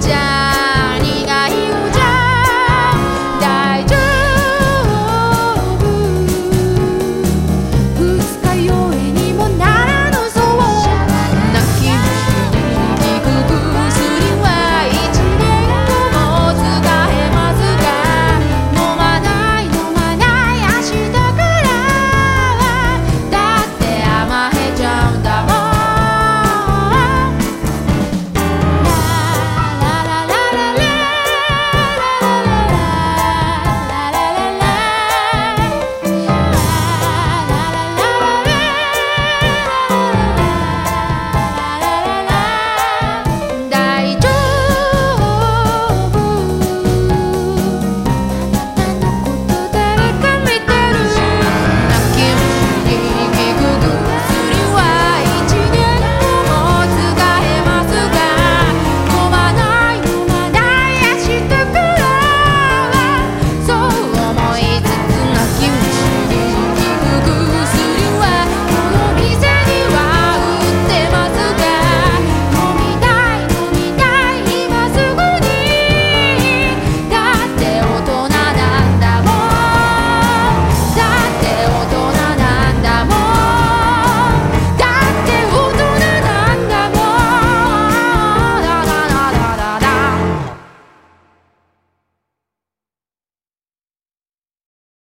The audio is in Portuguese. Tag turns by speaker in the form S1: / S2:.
S1: tarde.